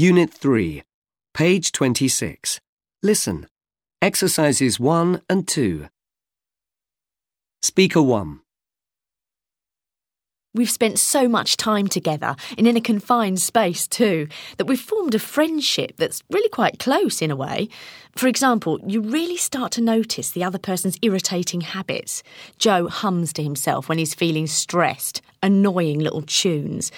Unit 3, page 26. Listen. Exercises 1 and 2. Speaker 1. We've spent so much time together and in a confined space too that we've formed a friendship that's really quite close in a way. For example, you really start to notice the other person's irritating habits. Joe hums to himself when he's feeling stressed, annoying little tunes.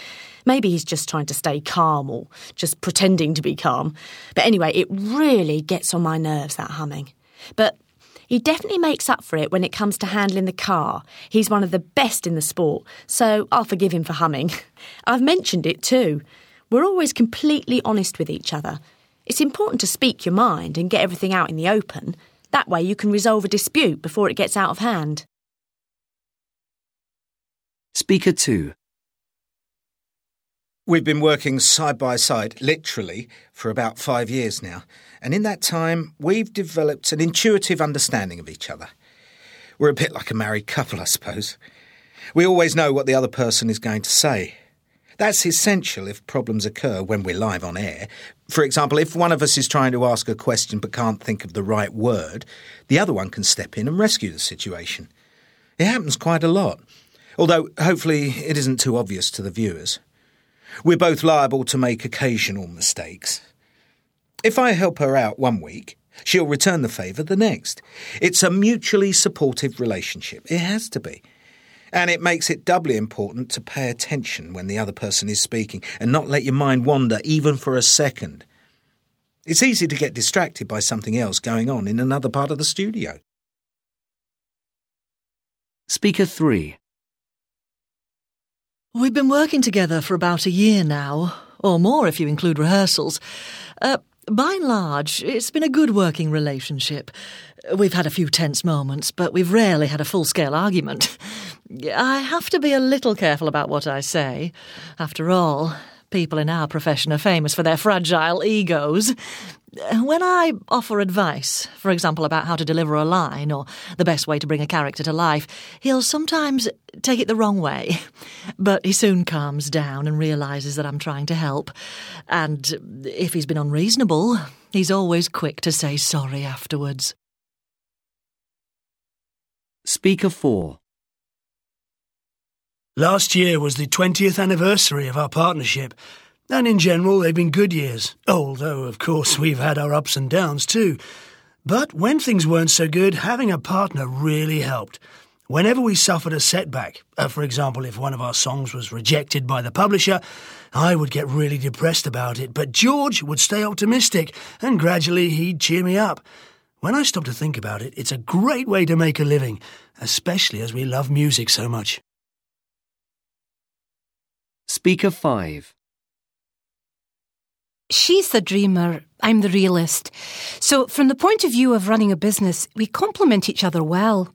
Maybe he's just trying to stay calm or just pretending to be calm. But anyway, it really gets on my nerves, that humming. But he definitely makes up for it when it comes to handling the car. He's one of the best in the sport, so I'll forgive him for humming. I've mentioned it too. We're always completely honest with each other. It's important to speak your mind and get everything out in the open. That way you can resolve a dispute before it gets out of hand. Speaker 2. We've been working side by side, literally, for about five years now, and in that time, we've developed an intuitive understanding of each other. We're a bit like a married couple, I suppose. We always know what the other person is going to say. That's essential if problems occur when we're live on air. For example, if one of us is trying to ask a question but can't think of the right word, the other one can step in and rescue the situation. It happens quite a lot, although hopefully it isn't too obvious to the viewers. We're both liable to make occasional mistakes. If I help her out one week, she'll return the favour the next. It's a mutually supportive relationship. It has to be. And it makes it doubly important to pay attention when the other person is speaking and not let your mind wander even for a second. It's easy to get distracted by something else going on in another part of the studio. Speaker 3. We've been working together for about a year now, or more if you include rehearsals. Uh, by and large, it's been a good working relationship. We've had a few tense moments, but we've rarely had a full scale argument. I have to be a little careful about what I say. After all, people in our profession are famous for their fragile egos. When I offer advice, for example, about how to deliver a line or the best way to bring a character to life, he'll sometimes take it the wrong way. But he soon calms down and realises that I'm trying to help. And if he's been unreasonable, he's always quick to say sorry afterwards. Speaker 4. Last year was the 20th anniversary of our partnership, and in general they've been good years, although, of course, we've had our ups and downs too. But when things weren't so good, having a partner really helped. Whenever we suffered a setback, uh, for example, if one of our songs was rejected by the publisher, I would get really depressed about it, but George would stay optimistic, and gradually he'd cheer me up. When I stop to think about it, it's a great way to make a living, especially as we love music so much. Speaker 5. She's the dreamer, I'm the realist. So, from the point of view of running a business, we complement each other well.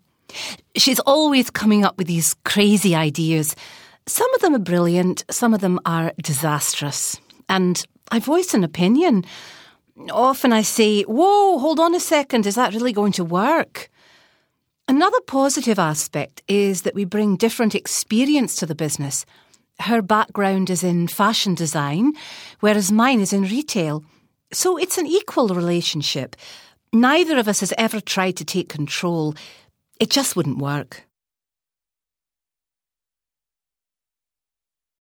She's always coming up with these crazy ideas. Some of them are brilliant, some of them are disastrous. And I voice an opinion. Often I say, Whoa, hold on a second, is that really going to work? Another positive aspect is that we bring different experience to the business. Her background is in fashion design, whereas mine is in retail. So it's an equal relationship. Neither of us has ever tried to take control. It just wouldn't work.